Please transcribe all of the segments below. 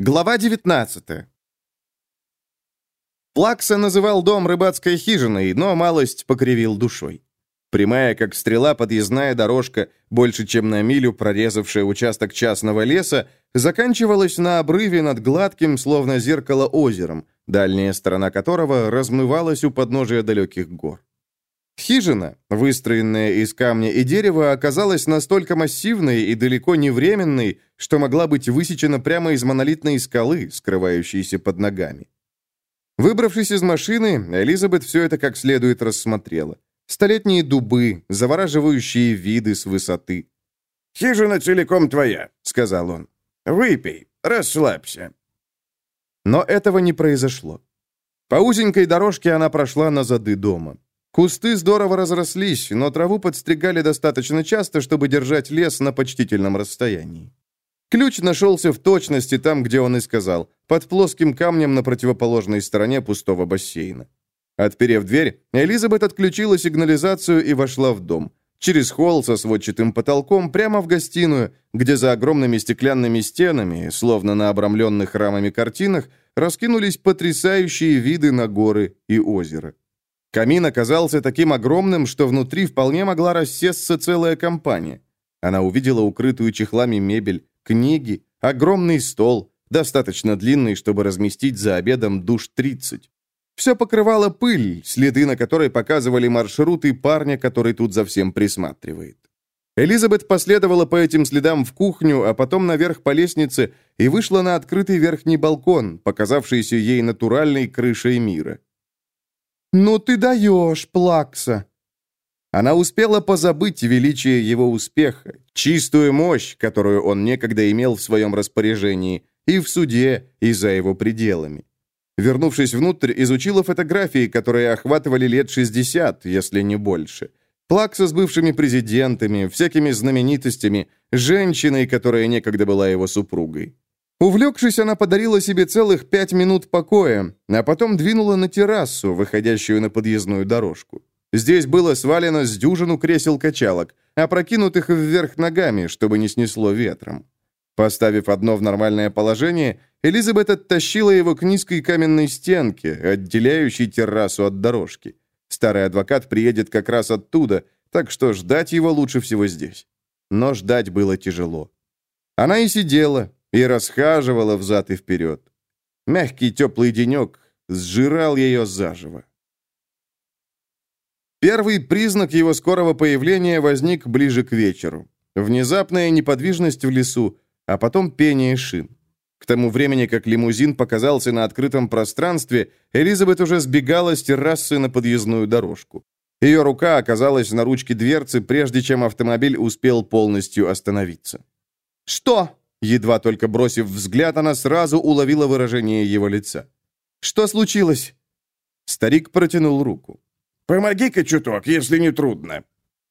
Глава 19 Плакса называл дом рыбацкой хижиной, но малость покривил душой. Прямая, как стрела, подъездная дорожка, больше чем на милю прорезавшая участок частного леса, заканчивалась на обрыве над гладким, словно зеркало, озером, дальняя сторона которого размывалась у подножия далеких гор. Хижина, выстроенная из камня и дерева, оказалась настолько массивной и далеко не временной, что могла быть высечена прямо из монолитной скалы, скрывающейся под ногами. Выбравшись из машины, Элизабет все это как следует рассмотрела. Столетние дубы, завораживающие виды с высоты. «Хижина целиком твоя», — сказал он. «Выпей, расслабься». Но этого не произошло. По узенькой дорожке она прошла на зады дома. Кусты здорово разрослись, но траву подстригали достаточно часто, чтобы держать лес на почтительном расстоянии. Ключ нашелся в точности там, где он и сказал, под плоским камнем на противоположной стороне пустого бассейна. Отперев дверь, Элизабет отключила сигнализацию и вошла в дом. Через холл со сводчатым потолком прямо в гостиную, где за огромными стеклянными стенами, словно на обрамленных рамами картинах, раскинулись потрясающие виды на горы и озеро. Камин оказался таким огромным, что внутри вполне могла рассесться целая компания. Она увидела укрытую чехлами мебель, книги, огромный стол, достаточно длинный, чтобы разместить за обедом душ 30. Все покрывало пыль, следы на которой показывали маршруты парня, который тут за всем присматривает. Элизабет последовала по этим следам в кухню, а потом наверх по лестнице и вышла на открытый верхний балкон, показавшийся ей натуральной крышей мира. «Ну ты даешь, Плакса!» Она успела позабыть величие его успеха, чистую мощь, которую он некогда имел в своем распоряжении, и в суде, и за его пределами. Вернувшись внутрь, изучила фотографии, которые охватывали лет 60, если не больше. Плакса с бывшими президентами, всякими знаменитостями, женщиной, которая некогда была его супругой. Увлекшись, она подарила себе целых пять минут покоя, а потом двинула на террасу, выходящую на подъездную дорожку. Здесь было свалено с дюжину кресел-качалок, опрокинутых вверх ногами, чтобы не снесло ветром. Поставив одно в нормальное положение, Элизабет оттащила его к низкой каменной стенке, отделяющей террасу от дорожки. Старый адвокат приедет как раз оттуда, так что ждать его лучше всего здесь. Но ждать было тяжело. Она и сидела, и расхаживала взад и вперед. Мягкий теплый денек сжирал ее заживо. Первый признак его скорого появления возник ближе к вечеру. Внезапная неподвижность в лесу, а потом пение шин. К тому времени, как лимузин показался на открытом пространстве, Элизабет уже сбегала с террасы на подъездную дорожку. Ее рука оказалась на ручке дверцы, прежде чем автомобиль успел полностью остановиться. «Что?» Едва только бросив взгляд, она сразу уловила выражение его лица. «Что случилось?» Старик протянул руку. «Помоги-ка чуток, если не трудно».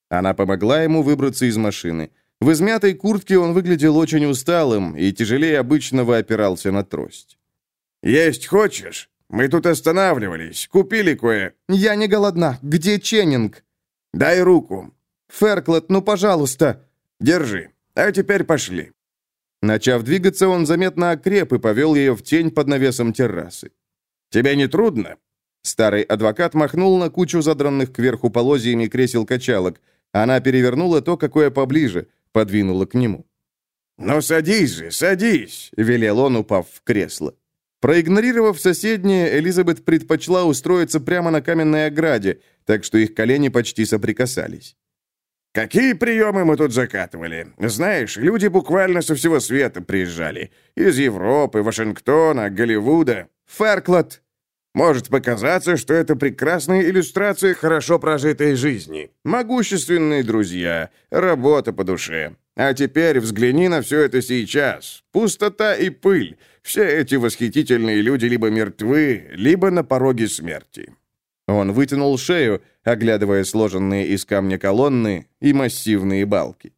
Она помогла ему выбраться из машины. В измятой куртке он выглядел очень усталым и тяжелее обычного опирался на трость. «Есть хочешь? Мы тут останавливались, купили кое...» «Я не голодна. Где Ченнинг?» «Дай руку». «Ферклот, ну, пожалуйста». «Держи. А теперь пошли». Начав двигаться, он заметно окреп и повел ее в тень под навесом террасы. «Тебе не трудно?» Старый адвокат махнул на кучу задранных кверху полозьями кресел-качалок. Она перевернула то, какое поближе, подвинула к нему. «Ну садись же, садись!» — велел он, упав в кресло. Проигнорировав соседнее, Элизабет предпочла устроиться прямо на каменной ограде, так что их колени почти соприкасались. Какие приемы мы тут закатывали? Знаешь, люди буквально со всего света приезжали. Из Европы, Вашингтона, Голливуда. Ферклот. Может показаться, что это прекрасная иллюстрация хорошо прожитой жизни. Могущественные друзья, работа по душе. А теперь взгляни на все это сейчас. Пустота и пыль. Все эти восхитительные люди либо мертвы, либо на пороге смерти. Он вытянул шею, оглядывая сложенные из камня колонны и массивные балки.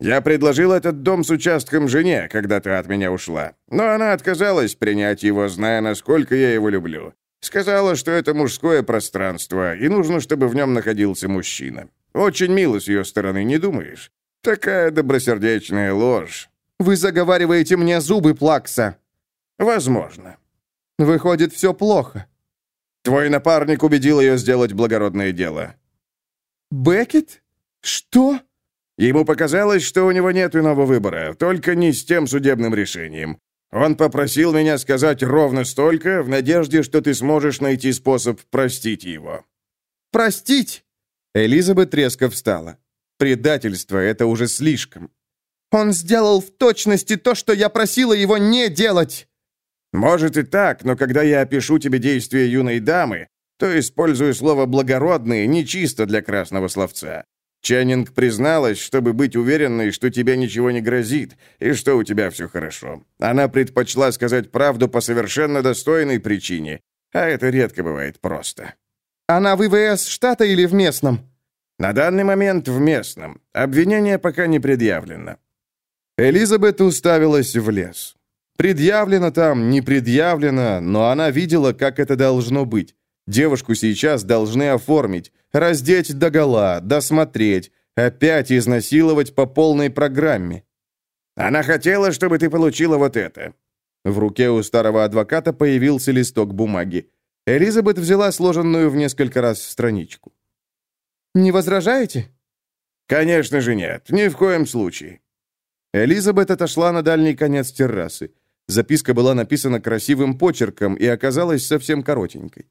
«Я предложил этот дом с участком жене, когда ты от меня ушла, но она отказалась принять его, зная, насколько я его люблю. Сказала, что это мужское пространство, и нужно, чтобы в нем находился мужчина. Очень мило с ее стороны, не думаешь? Такая добросердечная ложь». «Вы заговариваете мне зубы, Плакса!» Возможно. Выходит, все плохо. Твой напарник убедил ее сделать благородное дело. Беккет? Что? Ему показалось, что у него нет иного выбора, только не с тем судебным решением. Он попросил меня сказать ровно столько, в надежде, что ты сможешь найти способ простить его». «Простить?» Элизабет резко встала. «Предательство — это уже слишком. Он сделал в точности то, что я просила его не делать!» «Может и так, но когда я опишу тебе действия юной дамы, то использую слово «благородные» нечисто для красного словца. Ченнинг призналась, чтобы быть уверенной, что тебе ничего не грозит, и что у тебя все хорошо. Она предпочла сказать правду по совершенно достойной причине, а это редко бывает просто. Она в ИВС штата или в местном? На данный момент в местном. Обвинение пока не предъявлено. Элизабет уставилась в лес. Предъявлено там, не предъявлено, но она видела, как это должно быть. Девушку сейчас должны оформить, раздеть догола, досмотреть, опять изнасиловать по полной программе. Она хотела, чтобы ты получила вот это. В руке у старого адвоката появился листок бумаги. Элизабет взяла сложенную в несколько раз страничку. «Не возражаете?» «Конечно же нет, ни в коем случае». Элизабет отошла на дальний конец террасы. Записка была написана красивым почерком и оказалась совсем коротенькой.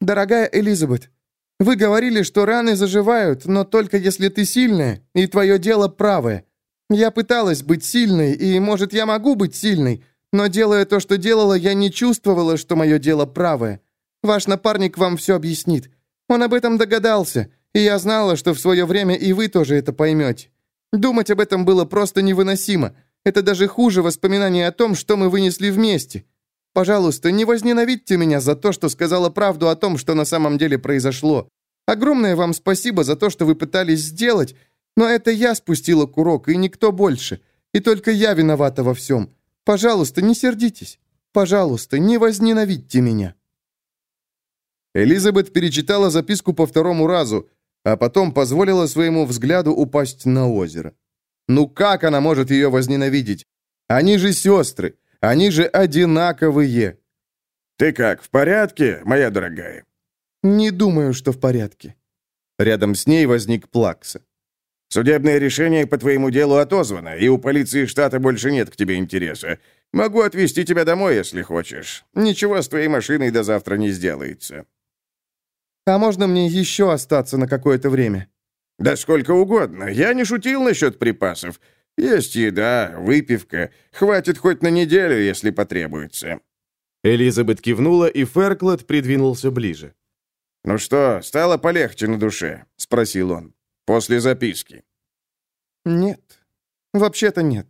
«Дорогая Элизабет, вы говорили, что раны заживают, но только если ты сильная, и твое дело правое. Я пыталась быть сильной, и, может, я могу быть сильной, но, делая то, что делала, я не чувствовала, что мое дело правое. Ваш напарник вам все объяснит. Он об этом догадался, и я знала, что в свое время и вы тоже это поймете. Думать об этом было просто невыносимо. Это даже хуже воспоминания о том, что мы вынесли вместе. Пожалуйста, не возненавидьте меня за то, что сказала правду о том, что на самом деле произошло. Огромное вам спасибо за то, что вы пытались сделать, но это я спустила курок, и никто больше. И только я виновата во всем. Пожалуйста, не сердитесь. Пожалуйста, не возненавидьте меня». Элизабет перечитала записку по второму разу, а потом позволила своему взгляду упасть на озеро. Ну как она может ее возненавидеть? Они же сестры. Они же одинаковые. Ты как, в порядке, моя дорогая? Не думаю, что в порядке. Рядом с ней возник Плакса. Судебное решение по твоему делу отозвано, и у полиции штата больше нет к тебе интереса. Могу отвезти тебя домой, если хочешь. Ничего с твоей машиной до завтра не сделается. А можно мне еще остаться на какое-то время? Да сколько угодно. Я не шутил насчет припасов. Есть еда, выпивка. Хватит хоть на неделю, если потребуется». Элизабет кивнула, и Ферклот придвинулся ближе. «Ну что, стало полегче на душе?» — спросил он. «После записки». «Нет. Вообще-то нет».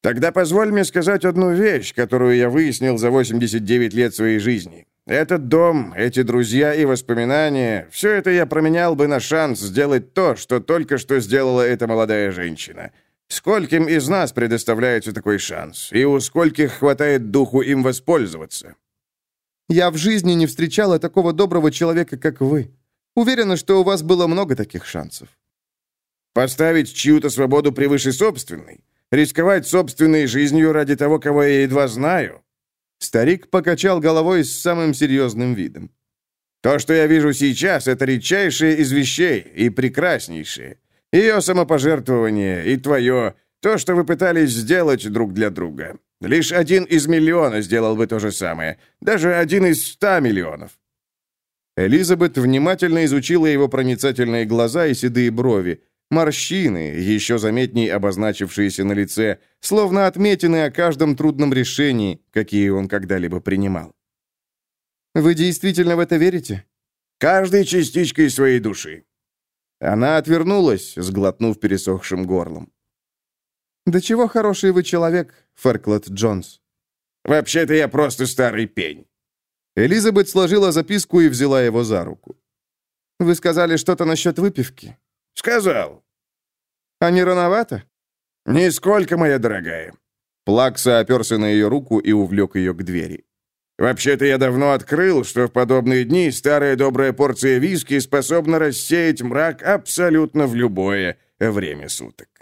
«Тогда позволь мне сказать одну вещь, которую я выяснил за 89 лет своей жизни. Этот дом, эти друзья и воспоминания, все это я променял бы на шанс сделать то, что только что сделала эта молодая женщина. Скольким из нас предоставляется такой шанс, и у скольких хватает духу им воспользоваться? Я в жизни не встречала такого доброго человека, как вы. Уверена, что у вас было много таких шансов. Поставить чью-то свободу превыше собственной? Рисковать собственной жизнью ради того, кого я едва знаю? Старик покачал головой с самым серьезным видом. «То, что я вижу сейчас, это редчайшее из вещей и прекраснейшее. Ее самопожертвование и твое, то, что вы пытались сделать друг для друга. Лишь один из миллиона сделал бы то же самое, даже один из ста миллионов». Элизабет внимательно изучила его проницательные глаза и седые брови, Морщины, еще заметней обозначившиеся на лице, словно отметины о каждом трудном решении, какие он когда-либо принимал. «Вы действительно в это верите?» «Каждой частичкой своей души». Она отвернулась, сглотнув пересохшим горлом. «Да чего хороший вы человек, Ферклот Джонс?» «Вообще-то я просто старый пень». Элизабет сложила записку и взяла его за руку. «Вы сказали что-то насчет выпивки?» «Сказал». «А не рановато?» «Нисколько, моя дорогая». Плакса оперся на ее руку и увлек ее к двери. «Вообще-то я давно открыл, что в подобные дни старая добрая порция виски способна рассеять мрак абсолютно в любое время суток».